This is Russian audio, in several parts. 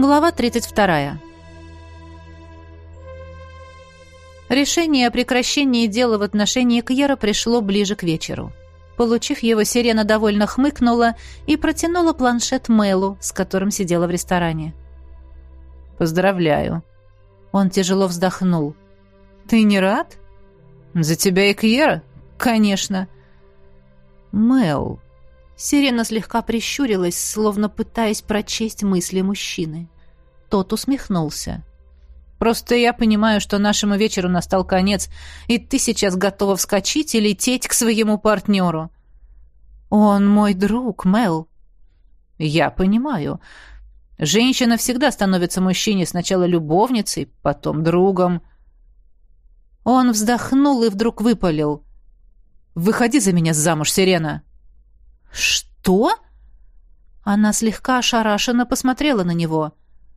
Глава 32. Решение о прекращении дела в отношении Кьера пришло ближе к вечеру. Получив его, Сирена довольно хмыкнула и протянула планшет Мэлу, с которым сидела в ресторане. «Поздравляю». Он тяжело вздохнул. «Ты не рад?» «За тебя и Кьера?» «Конечно». «Мэл», Сирена слегка прищурилась, словно пытаясь прочесть мысли мужчины. Тот усмехнулся. «Просто я понимаю, что нашему вечеру настал конец, и ты сейчас готова вскочить и лететь к своему партнеру». «Он мой друг, Мел». «Я понимаю. Женщина всегда становится мужчине сначала любовницей, потом другом». Он вздохнул и вдруг выпалил. «Выходи за меня замуж, Сирена!» «Что?» Она слегка ошарашенно посмотрела на него.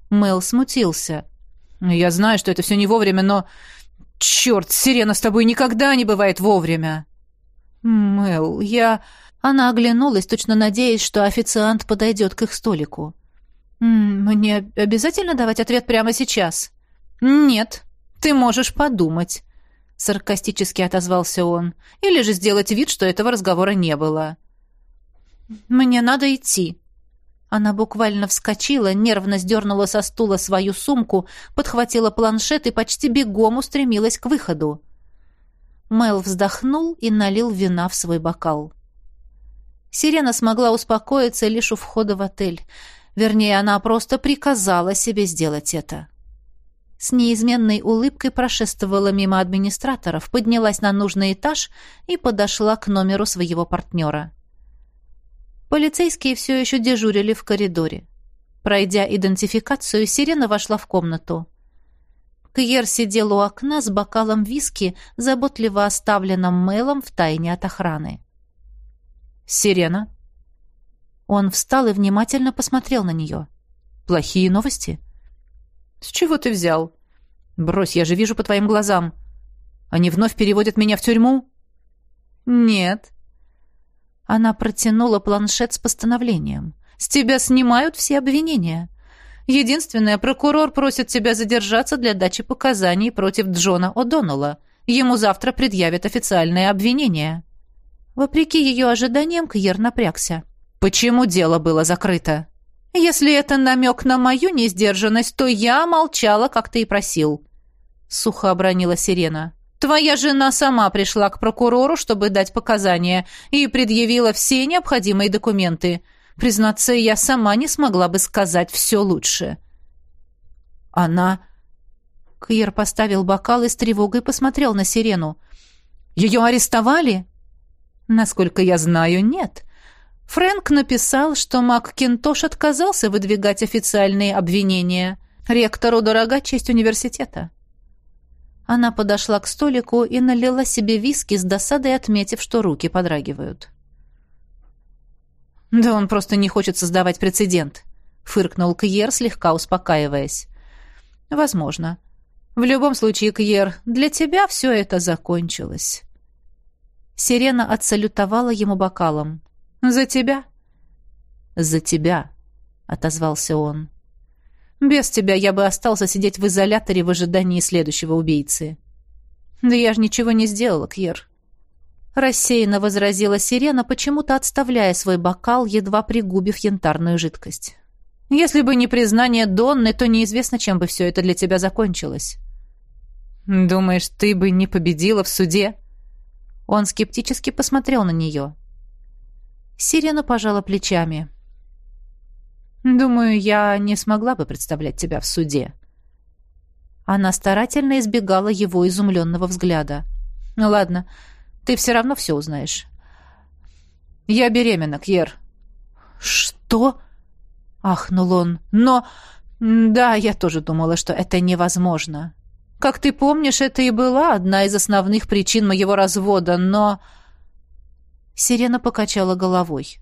Мэл смутился. «Я знаю, что это все не вовремя, но... Черт, Сирена с тобой никогда не бывает вовремя!» «Мэл, я...» Она оглянулась, точно надеясь, что официант подойдет к их столику. «Мне обязательно давать ответ прямо сейчас?» «Нет, ты можешь подумать», — саркастически отозвался он. «Или же сделать вид, что этого разговора не было». «Мне надо идти». Она буквально вскочила, нервно сдернула со стула свою сумку, подхватила планшет и почти бегом устремилась к выходу. Мэл вздохнул и налил вина в свой бокал. Сирена смогла успокоиться лишь у входа в отель. Вернее, она просто приказала себе сделать это. С неизменной улыбкой прошествовала мимо администраторов, поднялась на нужный этаж и подошла к номеру своего партнера. Полицейские все еще дежурили в коридоре. Пройдя идентификацию, Сирена вошла в комнату. Кьер сидел у окна с бокалом виски, заботливо оставленным Мэлом в тайне от охраны. «Сирена?» Он встал и внимательно посмотрел на нее. «Плохие новости?» «С чего ты взял?» «Брось, я же вижу по твоим глазам. Они вновь переводят меня в тюрьму?» «Нет», она протянула планшет с постановлением. «С тебя снимают все обвинения. Единственное, прокурор просит тебя задержаться для дачи показаний против Джона О'Доннелла. Ему завтра предъявят официальное обвинение». Вопреки ее ожиданиям, Кьер напрягся. «Почему дело было закрыто?» «Если это намек на мою несдержанность, то я молчала, как ты и просил», — сухо обронила Сирена. Твоя жена сама пришла к прокурору, чтобы дать показания, и предъявила все необходимые документы. Признаться, я сама не смогла бы сказать все лучше. Она... Кьер поставил бокал и с тревогой посмотрел на Сирену. «Ее арестовали?» «Насколько я знаю, нет. Фрэнк написал, что МакКинтош отказался выдвигать официальные обвинения. Ректору дорога честь университета». Она подошла к столику и налила себе виски с досадой, отметив, что руки подрагивают. «Да он просто не хочет создавать прецедент», — фыркнул Кьер, слегка успокаиваясь. «Возможно. В любом случае, Кьер, для тебя все это закончилось». Сирена отсалютовала ему бокалом. «За тебя?» «За тебя», — отозвался он. Без тебя я бы остался сидеть в изоляторе в ожидании следующего убийцы. Да я же ничего не сделала, Кьер. Рассеянно возразила Сирена, почему-то отставляя свой бокал, едва пригубив янтарную жидкость. Если бы не признание Донны, то неизвестно, чем бы все это для тебя закончилось. Думаешь, ты бы не победила в суде? Он скептически посмотрел на нее. Сирена пожала плечами. Думаю, я не смогла бы представлять тебя в суде. Она старательно избегала его изумленного взгляда. Ну ладно, ты все равно все узнаешь. Я беременна, Кьер. Что? Ахнул он. Но... Да, я тоже думала, что это невозможно. Как ты помнишь, это и была одна из основных причин моего развода, но... Сирена покачала головой.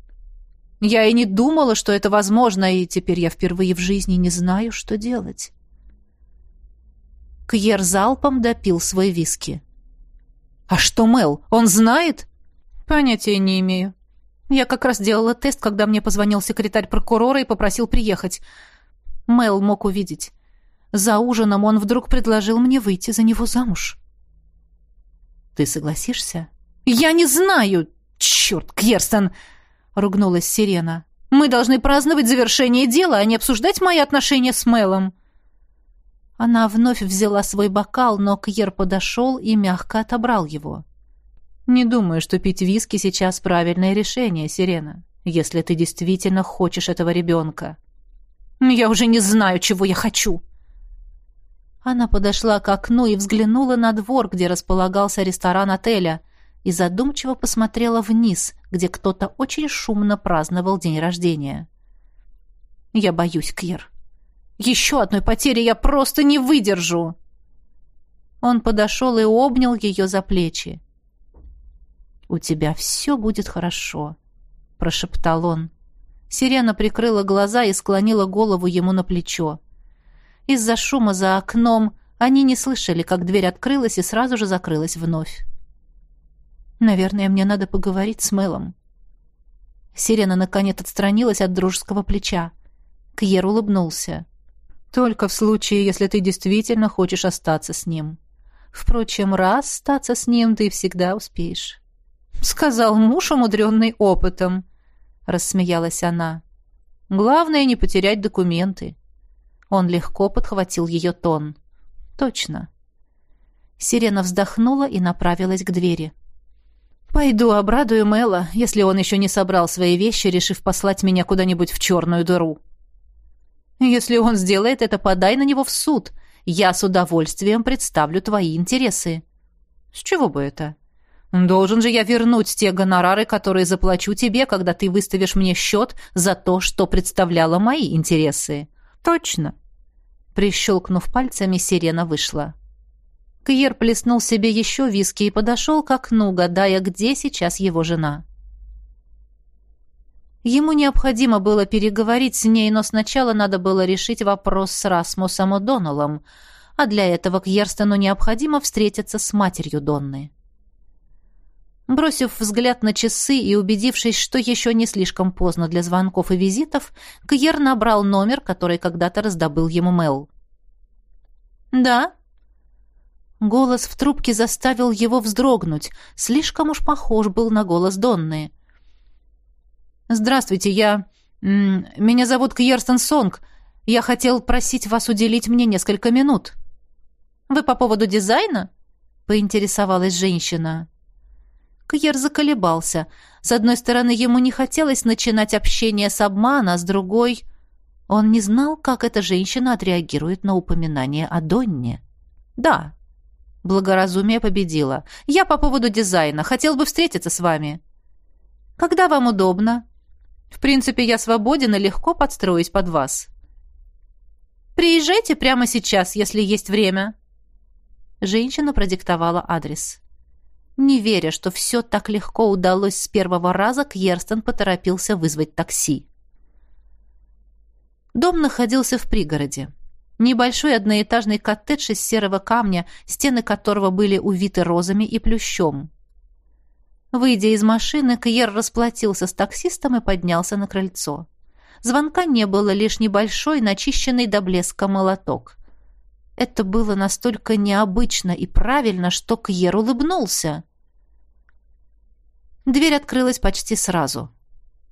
Я и не думала, что это возможно, и теперь я впервые в жизни не знаю, что делать. Кьер залпом допил свой виски. «А что Мел? Он знает?» «Понятия не имею. Я как раз делала тест, когда мне позвонил секретарь прокурора и попросил приехать. Мэл мог увидеть. За ужином он вдруг предложил мне выйти за него замуж. «Ты согласишься?» «Я не знаю! Черт, Кьерстон!» — ругнулась Сирена. «Мы должны праздновать завершение дела, а не обсуждать мои отношения с Мэлом». Она вновь взяла свой бокал, но Кьер подошел и мягко отобрал его. «Не думаю, что пить виски сейчас правильное решение, Сирена, если ты действительно хочешь этого ребенка». «Я уже не знаю, чего я хочу», она подошла к окну и взглянула на двор, где располагался ресторан отеля, и задумчиво посмотрела вниз, где кто-то очень шумно праздновал день рождения. «Я боюсь, Кир. Еще одной потери я просто не выдержу!» Он подошел и обнял ее за плечи. «У тебя все будет хорошо», — прошептал он. Сирена прикрыла глаза и склонила голову ему на плечо. Из-за шума за окном они не слышали, как дверь открылась и сразу же закрылась вновь. «Наверное, мне надо поговорить с Мелом». Сирена наконец отстранилась от дружеского плеча. Кьер улыбнулся. «Только в случае, если ты действительно хочешь остаться с ним. Впрочем, раз остаться с ним ты всегда успеешь». «Сказал муж, умудренный опытом», — рассмеялась она. «Главное, не потерять документы. Он легко подхватил ее тон. «Точно». Сирена вздохнула и направилась к двери. «Пойду обрадую Мэла, если он еще не собрал свои вещи, решив послать меня куда-нибудь в черную дыру». «Если он сделает это, подай на него в суд. Я с удовольствием представлю твои интересы». «С чего бы это?» «Должен же я вернуть те гонорары, которые заплачу тебе, когда ты выставишь мне счет за то, что представляло мои интересы». «Точно. Прищелкнув пальцами, сирена вышла. Кьер плеснул себе еще виски и подошел к окну, гадая, где сейчас его жена. Ему необходимо было переговорить с ней, но сначала надо было решить вопрос с Расмусом О'Доннеллом, а для этого Кьерстону необходимо встретиться с матерью Донны. Бросив взгляд на часы и убедившись, что еще не слишком поздно для звонков и визитов, Кьер набрал номер, который когда-то раздобыл ему Мел. «Да?» Голос в трубке заставил его вздрогнуть. Слишком уж похож был на голос Донны. «Здравствуйте, я... Меня зовут Кьерстен Сонг. Я хотел просить вас уделить мне несколько минут». «Вы по поводу дизайна?» — поинтересовалась женщина. Кьер заколебался. С одной стороны, ему не хотелось начинать общение с обмана, с другой... Он не знал, как эта женщина отреагирует на упоминание о Донне. «Да». Благоразумие победило. «Я по поводу дизайна. Хотел бы встретиться с вами». «Когда вам удобно?» «В принципе, я свободен и легко подстроюсь под вас». «Приезжайте прямо сейчас, если есть время». Женщина продиктовала адрес. Не веря, что все так легко удалось с первого раза, Кьерстен поторопился вызвать такси. Дом находился в пригороде. Небольшой одноэтажный коттедж из серого камня, стены которого были увиты розами и плющом. Выйдя из машины, Кьер расплатился с таксистом и поднялся на крыльцо. Звонка не было, лишь небольшой, начищенный до блеска молоток. Это было настолько необычно и правильно, что Кьер улыбнулся. Дверь открылась почти сразу.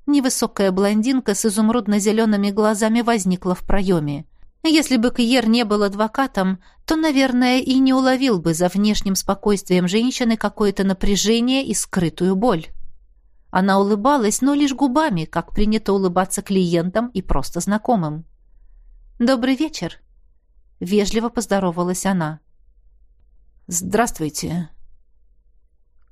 Невысокая блондинка с изумрудно-зелеными глазами возникла в проеме. Если бы Кьер не был адвокатом, то, наверное, и не уловил бы за внешним спокойствием женщины какое-то напряжение и скрытую боль. Она улыбалась, но лишь губами, как принято улыбаться клиентам и просто знакомым. «Добрый вечер», — вежливо поздоровалась она. «Здравствуйте»,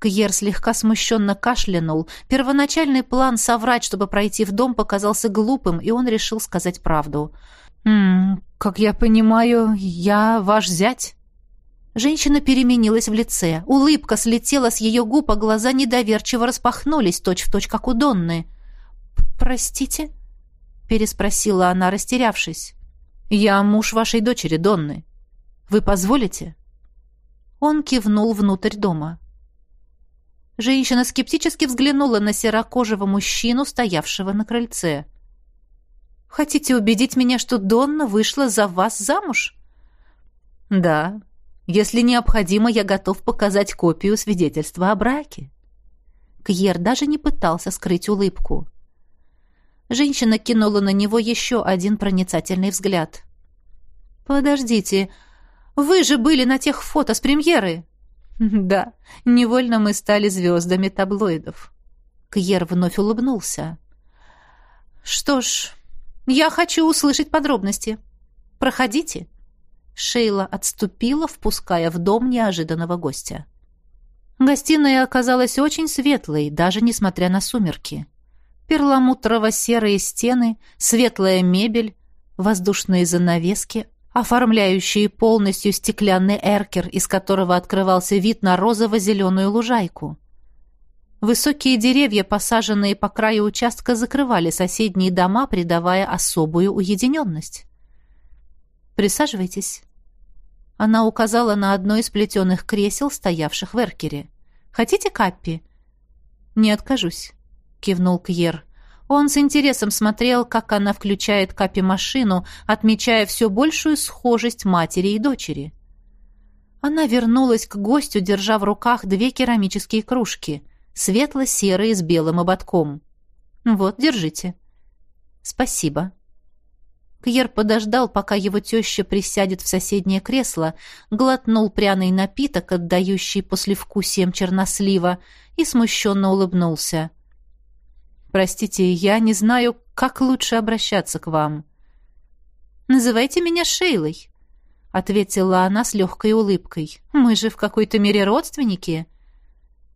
Кьер слегка смущенно кашлянул. Первоначальный план соврать, чтобы пройти в дом, показался глупым, и он решил сказать правду. «М как я понимаю, я ваш зять?» Женщина переменилась в лице. Улыбка слетела с ее губ, а глаза недоверчиво распахнулись, точь-в-точь, точь, как у Донны. «Простите?» — переспросила она, растерявшись. «Я муж вашей дочери, Донны. Вы позволите?» Он кивнул внутрь дома. Женщина скептически взглянула на серокожего мужчину, стоявшего на крыльце. Хотите убедить меня, что Донна вышла за вас замуж?» «Да. Если необходимо, я готов показать копию свидетельства о браке». Кьер даже не пытался скрыть улыбку. Женщина кинула на него еще один проницательный взгляд. «Подождите, вы же были на тех фото с премьеры!» «Да, невольно мы стали звездами таблоидов». Кьер вновь улыбнулся. «Что ж, я хочу услышать подробности. Проходите». Шейла отступила, впуская в дом неожиданного гостя. Гостиная оказалась очень светлой, даже несмотря на сумерки. Перламутрово-серые стены, светлая мебель, воздушные занавески, оформляющие полностью стеклянный эркер, из которого открывался вид на розово-зеленую лужайку. Высокие деревья, посаженные по краю участка, закрывали соседние дома, придавая особую уединенность. «Присаживайтесь». Она указала на одно из плетеных кресел, стоявших в эркере. «Хотите каппи?» «Не откажусь», — кивнул Кьер. Он с интересом смотрел, как она включает капи-машину, отмечая все большую схожесть матери и дочери. Она вернулась к гостю, держа в руках две керамические кружки, светло-серые с белым ободком. «Вот, держите». «Спасибо». Кьер подождал, пока его теща присядет в соседнее кресло, глотнул пряный напиток, отдающий послевкусием чернослива, и смущенно улыбнулся. «Простите, я не знаю, как лучше обращаться к вам». «Называйте меня Шейлой», — ответила она с легкой улыбкой. «Мы же в какой-то мере родственники».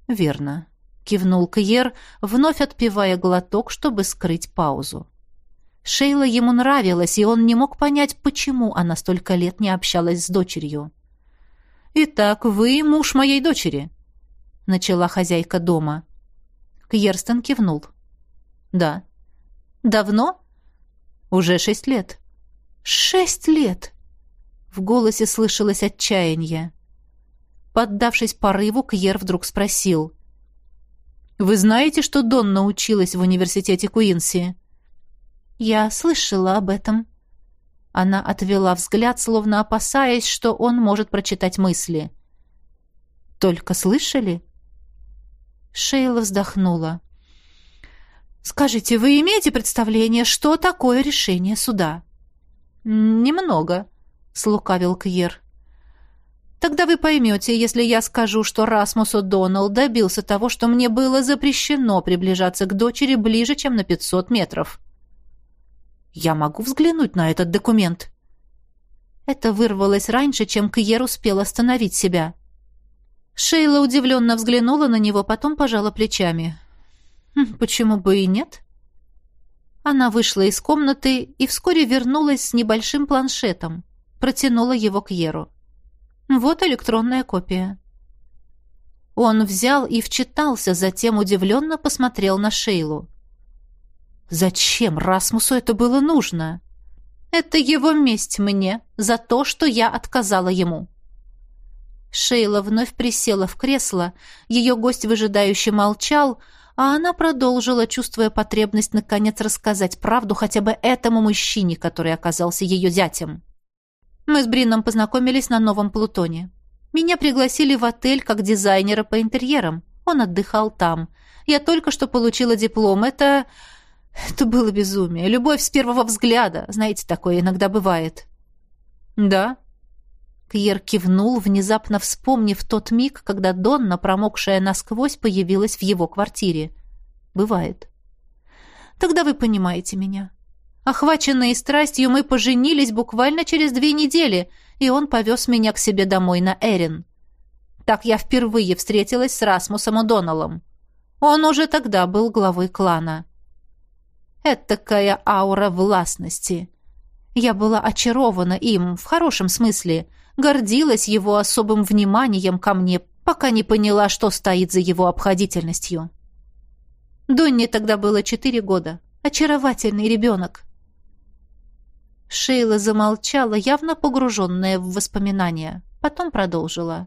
«Верно», — кивнул Кьер, вновь отпивая глоток, чтобы скрыть паузу. Шейла ему нравилась, и он не мог понять, почему она столько лет не общалась с дочерью. «Итак, вы муж моей дочери», — начала хозяйка дома. Кьерстен кивнул. «Да». «Давно?» «Уже шесть лет». «Шесть лет!» В голосе слышалось отчаяние. Поддавшись порыву, Кьер вдруг спросил. «Вы знаете, что Донна училась в университете Куинси?» «Я слышала об этом». Она отвела взгляд, словно опасаясь, что он может прочитать мысли. «Только слышали?» Шейла вздохнула. «Скажите, вы имеете представление, что такое решение суда?» «Немного», — слукавил Кьер. «Тогда вы поймете, если я скажу, что Расмус О'Доннелл добился того, что мне было запрещено приближаться к дочери ближе, чем на пятьсот метров». «Я могу взглянуть на этот документ?» Это вырвалось раньше, чем Кьер успел остановить себя. Шейла удивленно взглянула на него, потом пожала плечами. Хм, почему бы и нет? Она вышла из комнаты и вскоре вернулась с небольшим планшетом. Протянула его к Еру. Вот электронная копия. Он взял и вчитался, затем удивленно посмотрел на Шейлу. Зачем Расмусу это было нужно? Это его месть мне за то, что я отказала ему. Шейла вновь присела в кресло, ее гость выжидающе молчал, а она продолжила, чувствуя потребность наконец рассказать правду хотя бы этому мужчине, который оказался ее зятем. Мы с Брином познакомились на Новом Плутоне. Меня пригласили в отель как дизайнера по интерьерам. Он отдыхал там. Я только что получила диплом. Это... Это было безумие. Любовь с первого взгляда. Знаете, такое иногда бывает. Да. Кьер кивнул, внезапно вспомнив тот миг, когда Донна, промокшая насквозь, появилась в его квартире. Бывает. Тогда вы понимаете меня. Охваченные страстью, мы поженились буквально через две недели, и он повез меня к себе домой на Эрин. Так я впервые встретилась с Расмусом О'Доннеллом. Он уже тогда был главой клана. Это такая аура властности. Я была очарована им, в хорошем смысле — гордилась его особым вниманием ко мне, пока не поняла, что стоит за его обходительностью. Донне тогда было четыре года. Очаровательный ребенок. Шейла замолчала, явно погруженная в воспоминания. Потом продолжила.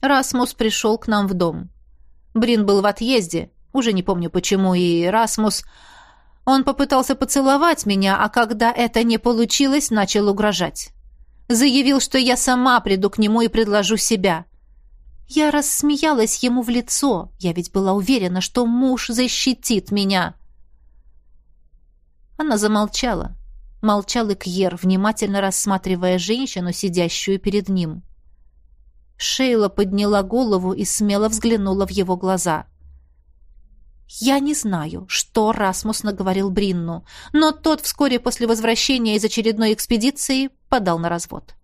Расмус пришел к нам в дом. Брин был в отъезде. Уже не помню почему, и Расмус... Он попытался поцеловать меня, а когда это не получилось, начал угрожать. Заявил, что я сама приду к нему и предложу себя. Я рассмеялась ему в лицо. Я ведь была уверена, что муж защитит меня. Она замолчала. Молчал и Кьер, внимательно рассматривая женщину, сидящую перед ним. Шейла подняла голову и смело взглянула в его глаза. Я не знаю, что Расмус наговорил Бринну, но тот вскоре после возвращения из очередной экспедиции подал на развод.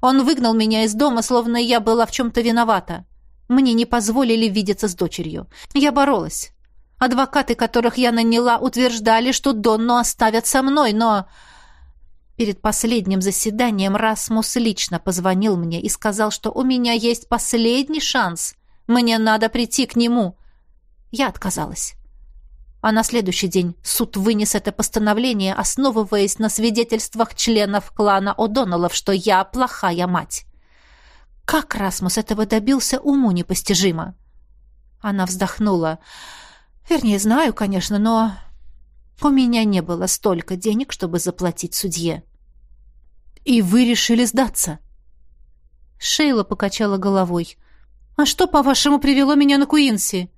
Он выгнал меня из дома, словно я была в чем-то виновата. Мне не позволили видеться с дочерью. Я боролась. Адвокаты, которых я наняла, утверждали, что Донну оставят со мной, но... Перед последним заседанием Расмус лично позвонил мне и сказал, что у меня есть последний шанс. Мне надо прийти к нему. Я отказалась. А на следующий день суд вынес это постановление, основываясь на свидетельствах членов клана О'Доннеллов, что я плохая мать. Как Расмус этого добился, уму непостижимо. Она вздохнула. Вернее, знаю, конечно, но у меня не было столько денег, чтобы заплатить судье. И вы решили сдаться? Шейла покачала головой. А что, по-вашему, привело меня на Куинси?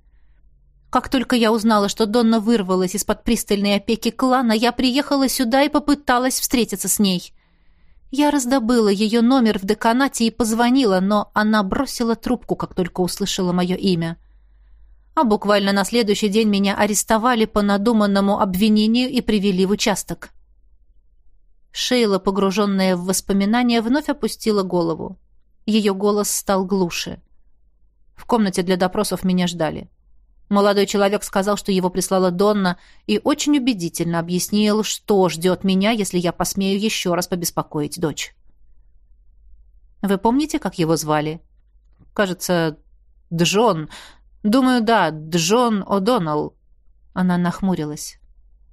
Как только я узнала, что Донна вырвалась из-под пристальной опеки клана, я приехала сюда и попыталась встретиться с ней. Я раздобыла ее номер в деканате и позвонила, но она бросила трубку, как только услышала мое имя. А буквально на следующий день меня арестовали по надуманному обвинению и привели в участок. Шейла, погруженная в воспоминания, вновь опустила голову. Ее голос стал глуше. В комнате для допросов меня ждали. Молодой человек сказал, что его прислала Донна, и очень убедительно объяснил, что ждет меня, если я посмею еще раз побеспокоить дочь. «Вы помните, как его звали?» «Кажется, Джон. Думаю, да, Джон О'Доннелл». Она нахмурилась.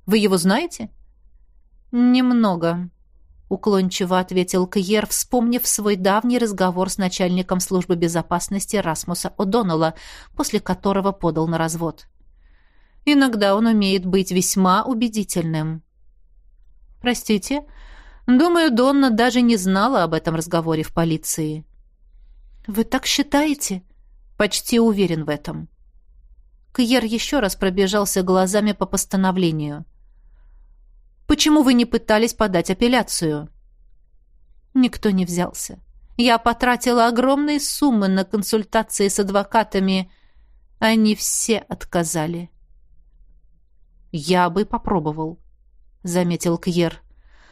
«Вы его знаете?» «Немного», уклончиво ответил Кьер, вспомнив свой давний разговор с начальником службы безопасности Расмуса О'Доннелла, после которого подал на развод. Иногда он умеет быть весьма убедительным. Простите, думаю, Донна даже не знала об этом разговоре в полиции. Вы так считаете? Почти уверен в этом. Кьер еще раз пробежался глазами по постановлению. Почему вы не пытались подать апелляцию? Никто не взялся. Я потратила огромные суммы на консультации с адвокатами. Они все отказали. Я бы попробовал, заметил Кьер.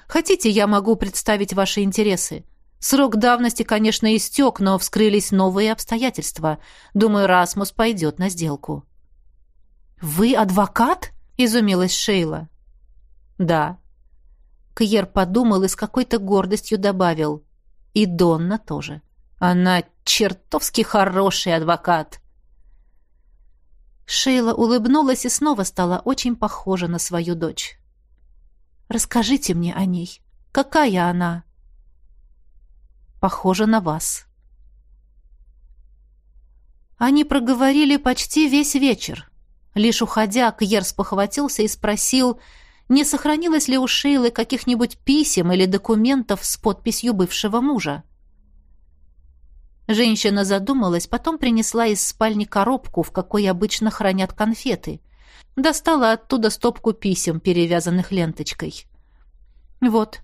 Хотите, я могу представить ваши интересы. Срок давности, конечно, истек, но вскрылись новые обстоятельства. Думаю, Расмус пойдет на сделку. «Вы адвокат?» — изумилась Шейла. «Да». Кьер подумал и с какой-то гордостью добавил. «И Донна тоже. Она чертовски хороший адвокат». Шейла улыбнулась и снова стала очень похожа на свою дочь. «Расскажите мне о ней. Какая она?» «Похожа на вас». Они проговорили почти весь вечер. Лишь уходя, Кьер спохватился и спросил, не сохранилось ли у Шейлы каких-нибудь писем или документов с подписью бывшего мужа. Женщина задумалась, потом принесла из спальни коробку, в какой обычно хранят конфеты. Достала оттуда стопку писем, перевязанных ленточкой. «Вот.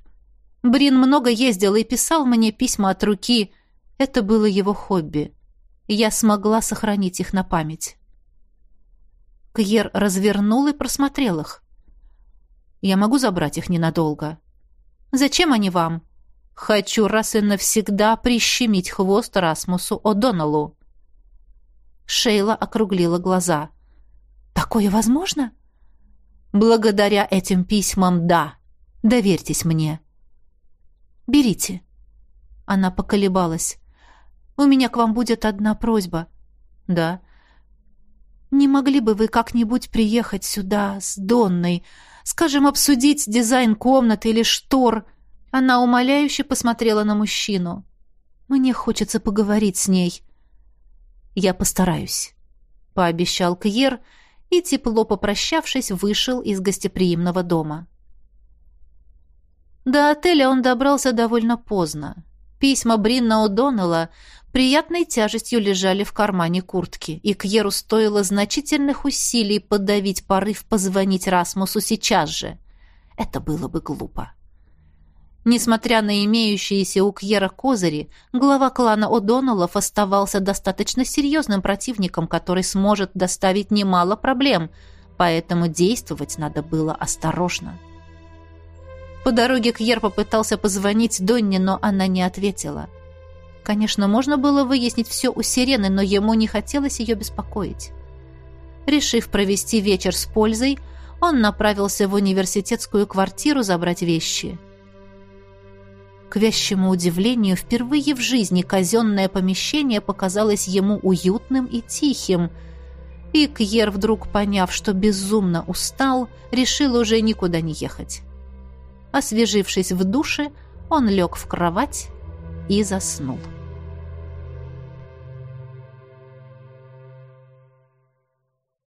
Брин много ездил и писал мне письма от руки. Это было его хобби. Я смогла сохранить их на память». Кьер развернул и просмотрел их. Я могу забрать их ненадолго. Зачем они вам? Хочу раз и навсегда прищемить хвост Расмусу О'Доннеллу. Шейла округлила глаза. Такое возможно? Благодаря этим письмам, да. Доверьтесь мне. Берите. Она поколебалась. У меня к вам будет одна просьба. Да. Не могли бы вы как-нибудь приехать сюда с Донной? Скажем, обсудить дизайн комнаты или штор. Она умоляюще посмотрела на мужчину. Мне хочется поговорить с ней. Я постараюсь, пообещал Кьер и, тепло попрощавшись, вышел из гостеприимного дома. До отеля он добрался довольно поздно. Письма Бринна О'Доннелла приятной тяжестью лежали в кармане куртки, и Кьеру стоило значительных усилий подавить порыв позвонить Расмусу сейчас же. Это было бы глупо. Несмотря на имеющиеся у Кьера козыри, глава клана О'Доннеллов оставался достаточно серьезным противником, который сможет доставить немало проблем, поэтому действовать надо было осторожно. По дороге Кьер попытался позвонить Донне, но она не ответила. Конечно, можно было выяснить все у Сирены, но ему не хотелось ее беспокоить. Решив провести вечер с пользой, он направился в университетскую квартиру забрать вещи – к вящему удивлению, впервые в жизни казенное помещение показалось ему уютным и тихим, и Кьер, вдруг поняв, что безумно устал, решил уже никуда не ехать. Освежившись в душе, он лег в кровать и заснул.